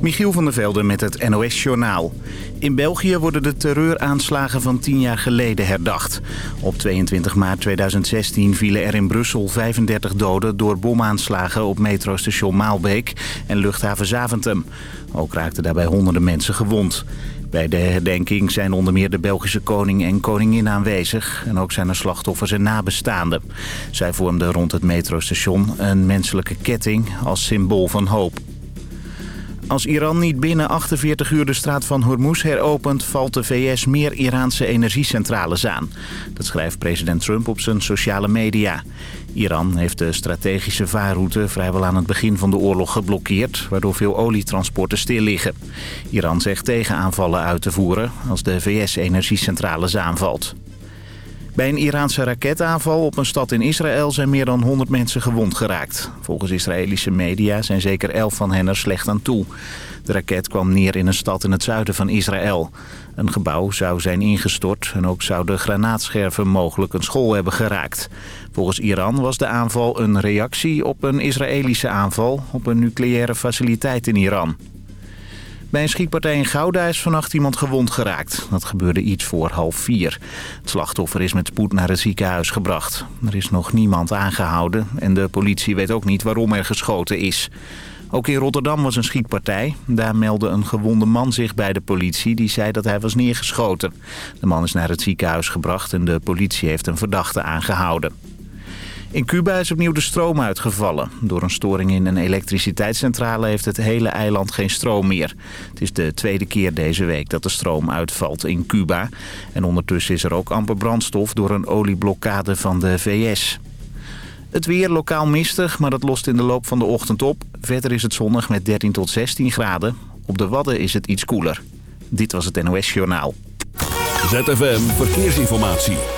Michiel van der Velde met het NOS-journaal. In België worden de terreuraanslagen van tien jaar geleden herdacht. Op 22 maart 2016 vielen er in Brussel 35 doden... door bomaanslagen op metrostation Maalbeek en luchthaven Zaventem. Ook raakten daarbij honderden mensen gewond. Bij de herdenking zijn onder meer de Belgische koning en koningin aanwezig. En ook zijn er slachtoffers en nabestaanden. Zij vormden rond het metrostation een menselijke ketting als symbool van hoop. Als Iran niet binnen 48 uur de straat van Hormuz heropent... valt de VS meer Iraanse energiecentrales aan. Dat schrijft president Trump op zijn sociale media. Iran heeft de strategische vaarroute vrijwel aan het begin van de oorlog geblokkeerd... waardoor veel olietransporten stil liggen. Iran zegt tegenaanvallen uit te voeren als de VS energiecentrales aanvalt. Bij een Iraanse raketaanval op een stad in Israël zijn meer dan 100 mensen gewond geraakt. Volgens Israëlische media zijn zeker 11 van hen er slecht aan toe. De raket kwam neer in een stad in het zuiden van Israël. Een gebouw zou zijn ingestort en ook zouden granaatscherven mogelijk een school hebben geraakt. Volgens Iran was de aanval een reactie op een Israëlische aanval op een nucleaire faciliteit in Iran. Bij een schietpartij in Gouda is vannacht iemand gewond geraakt. Dat gebeurde iets voor half vier. Het slachtoffer is met spoed naar het ziekenhuis gebracht. Er is nog niemand aangehouden en de politie weet ook niet waarom er geschoten is. Ook in Rotterdam was een schietpartij. Daar meldde een gewonde man zich bij de politie die zei dat hij was neergeschoten. De man is naar het ziekenhuis gebracht en de politie heeft een verdachte aangehouden. In Cuba is opnieuw de stroom uitgevallen. Door een storing in een elektriciteitscentrale heeft het hele eiland geen stroom meer. Het is de tweede keer deze week dat de stroom uitvalt in Cuba. En ondertussen is er ook amper brandstof door een olieblokkade van de VS. Het weer lokaal mistig, maar dat lost in de loop van de ochtend op. Verder is het zonnig met 13 tot 16 graden. Op de Wadden is het iets koeler. Dit was het NOS Journaal. ZFM Verkeersinformatie.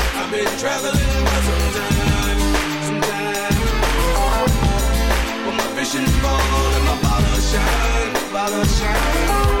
been traveling my and my bottle shine, bottle shine.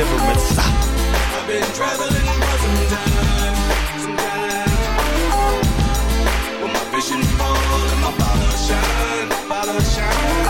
deliverance. I've been traveling for some time, some time. With my vision full and my bottle shine, bottle shine,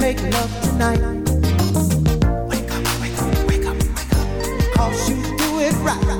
make love tonight. Wake up, wake up, wake up, wake up. Cause you do it right.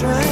try.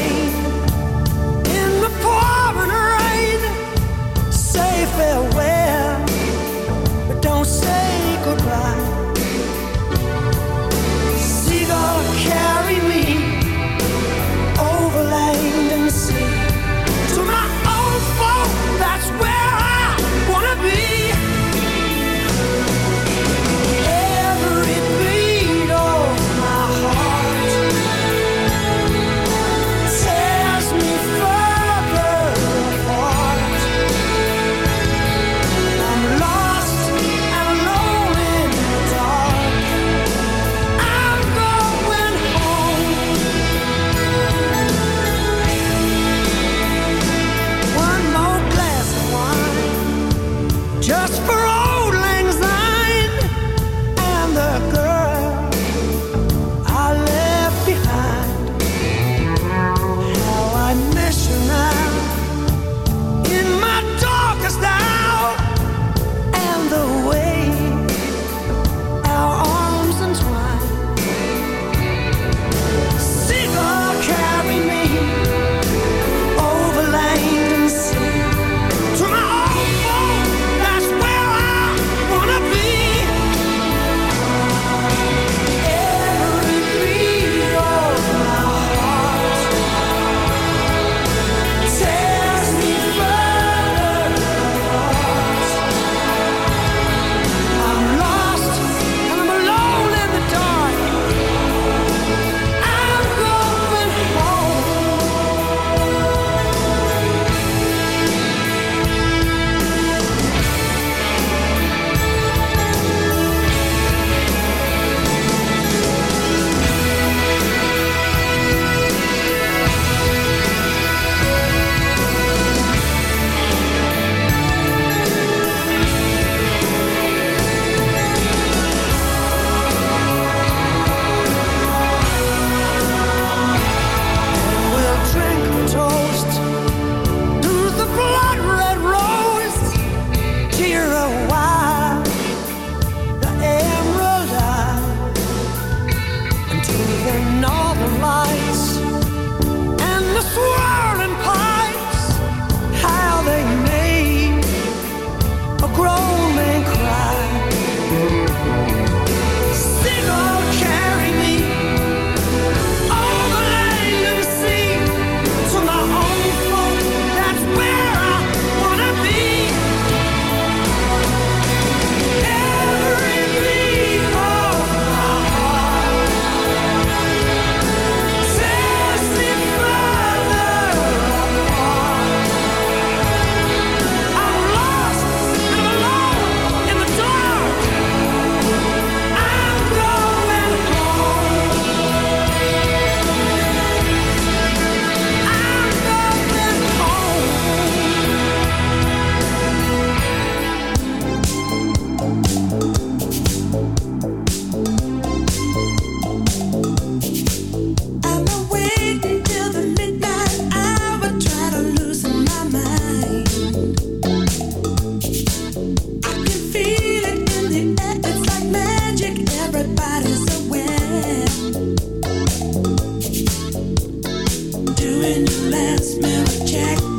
doing the last melody check.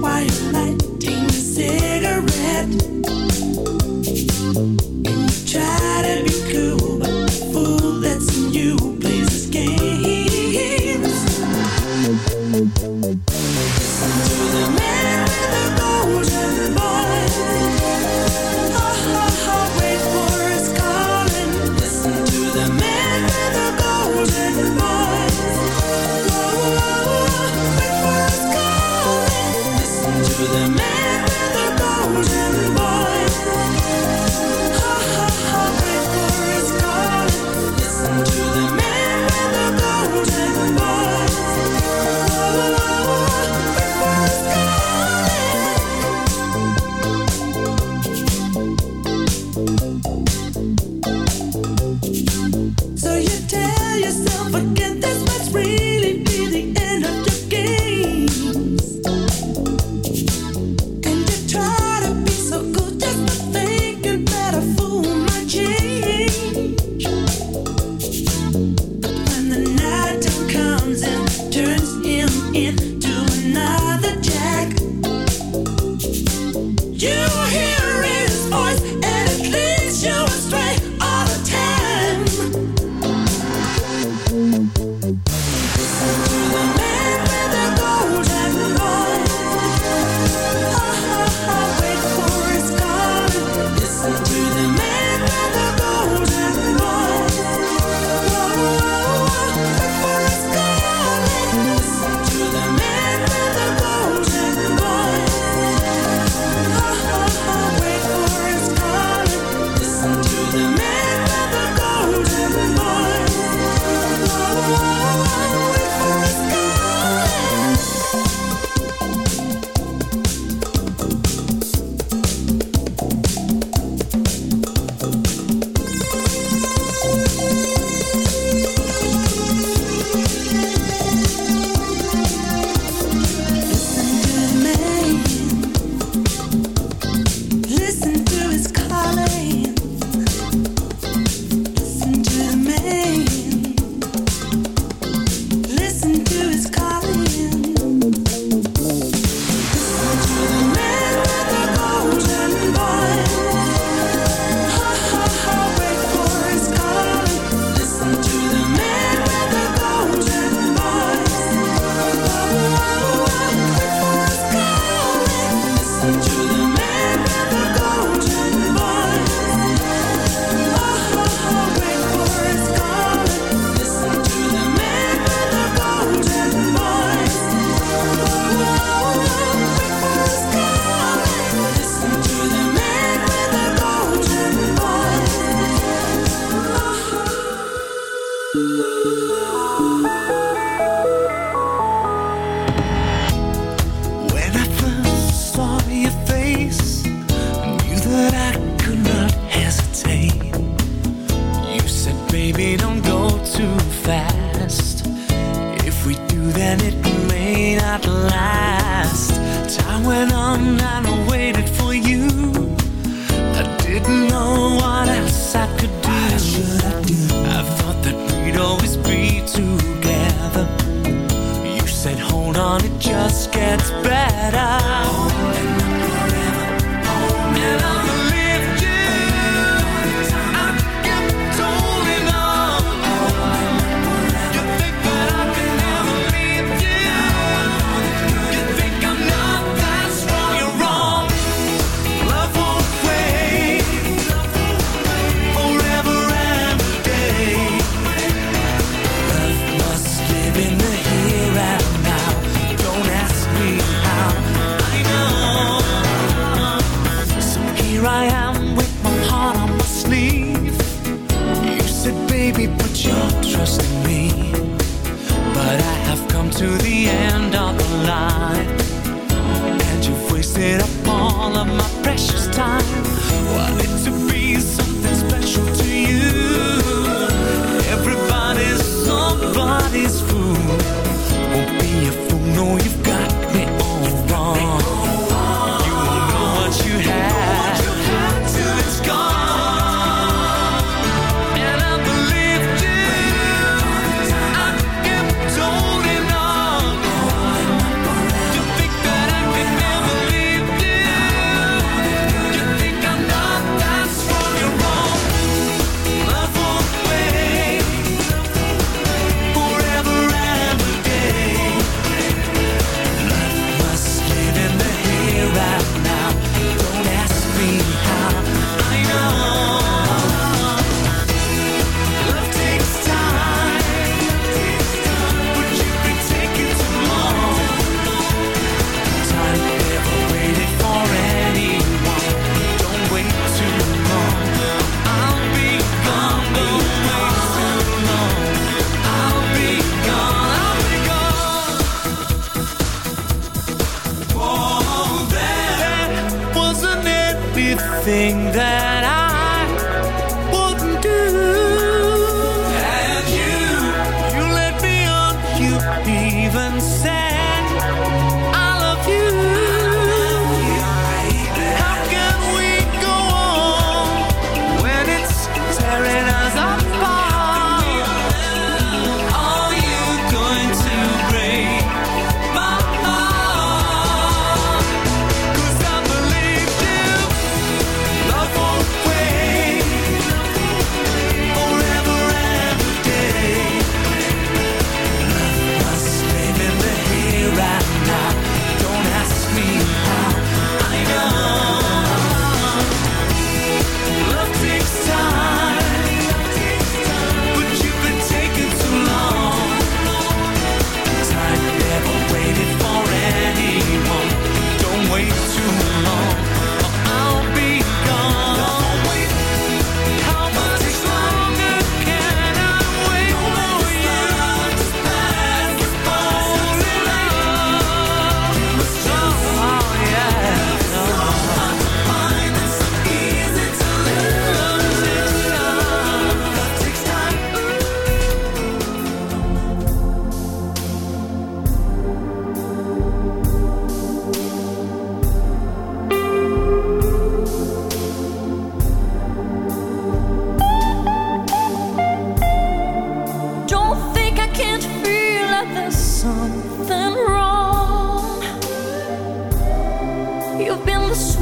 On, it just gets better.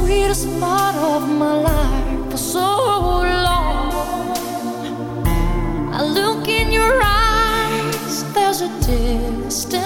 sweetest part of my life for so long. I look in your eyes, there's a distance.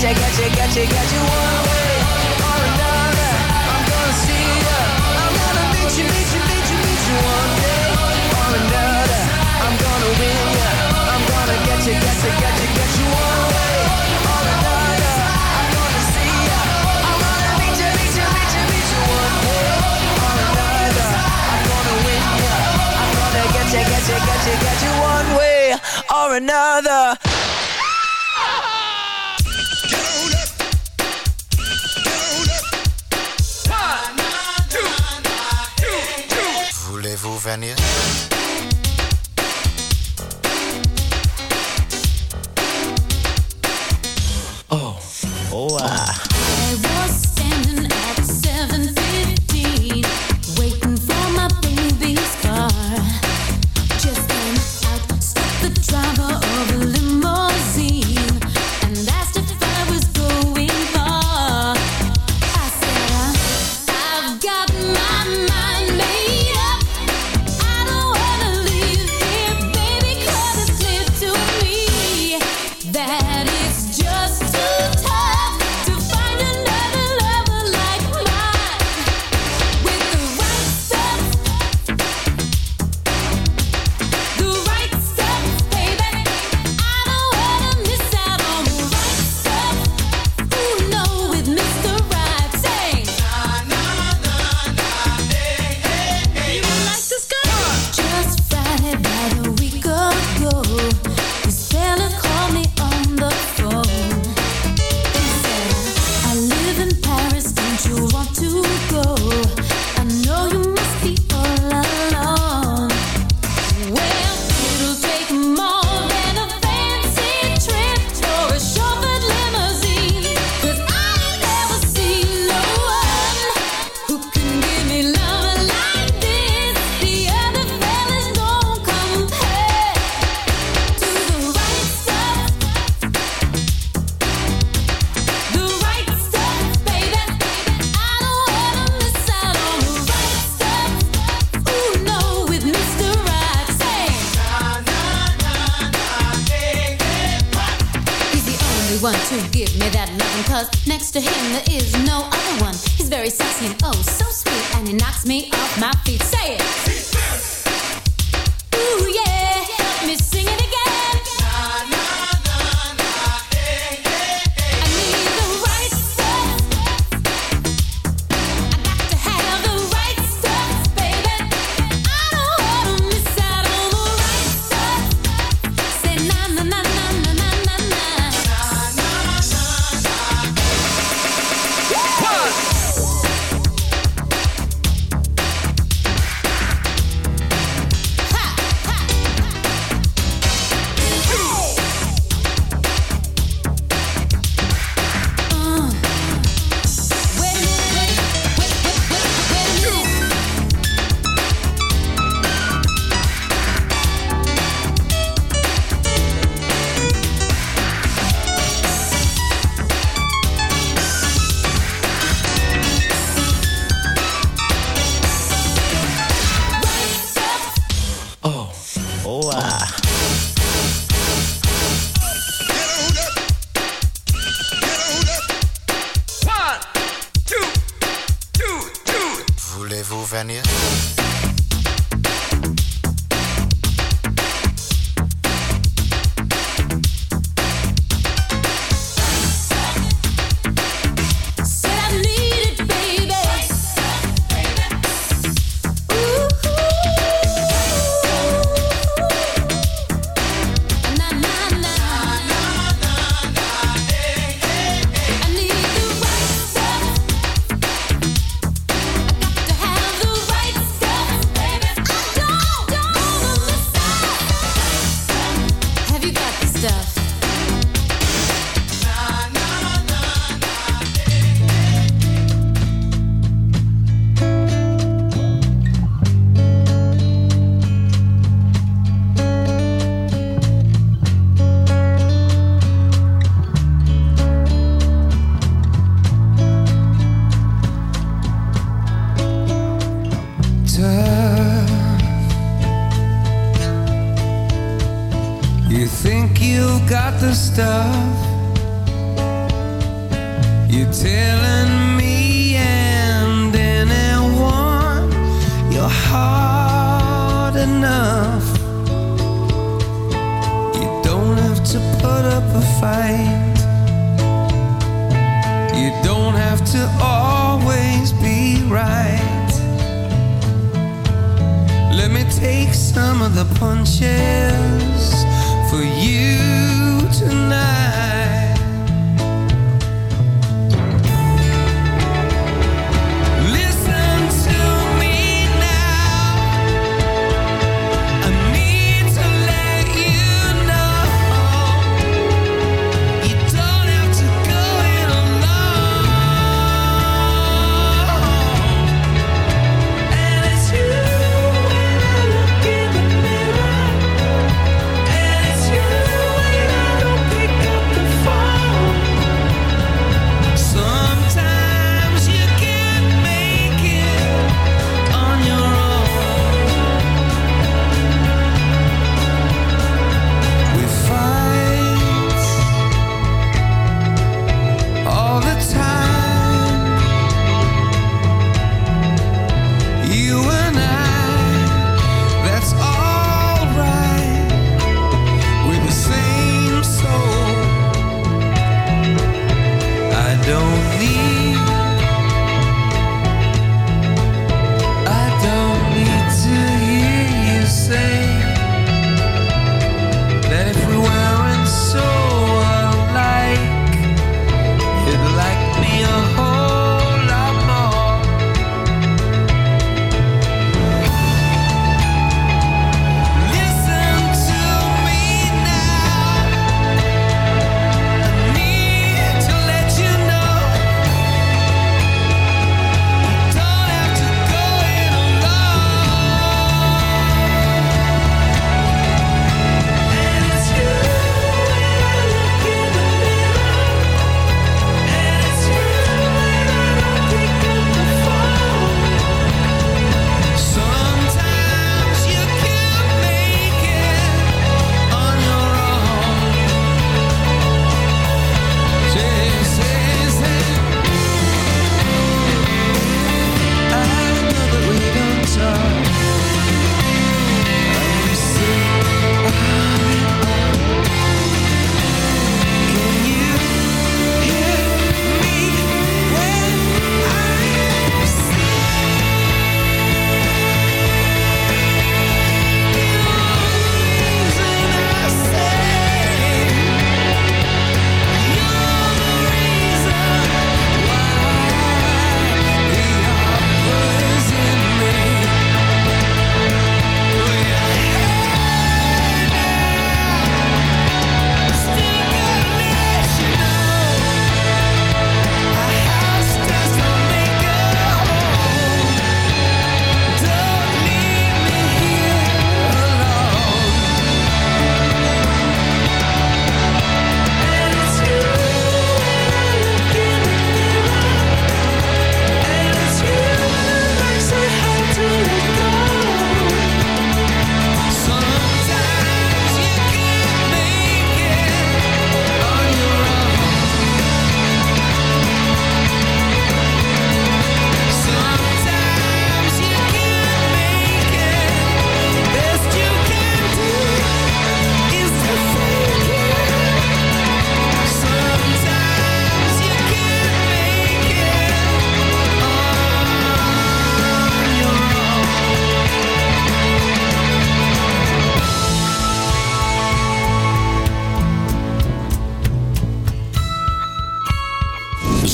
you, get you, get you, get you one way or another. I'm gonna see ya. I'm gonna meet you, meet you, meet you, meet you one day or another. I'm gonna win ya. I'm gonna get you, get you, get you, get you one way or another. I'm gonna see you. I'm gonna meet you, meet you, meet you, meet you one day or another. I'm gonna win you. I'm gonna get you, get you, get you, get you one way or another. Eslovénia. Pennsylvania.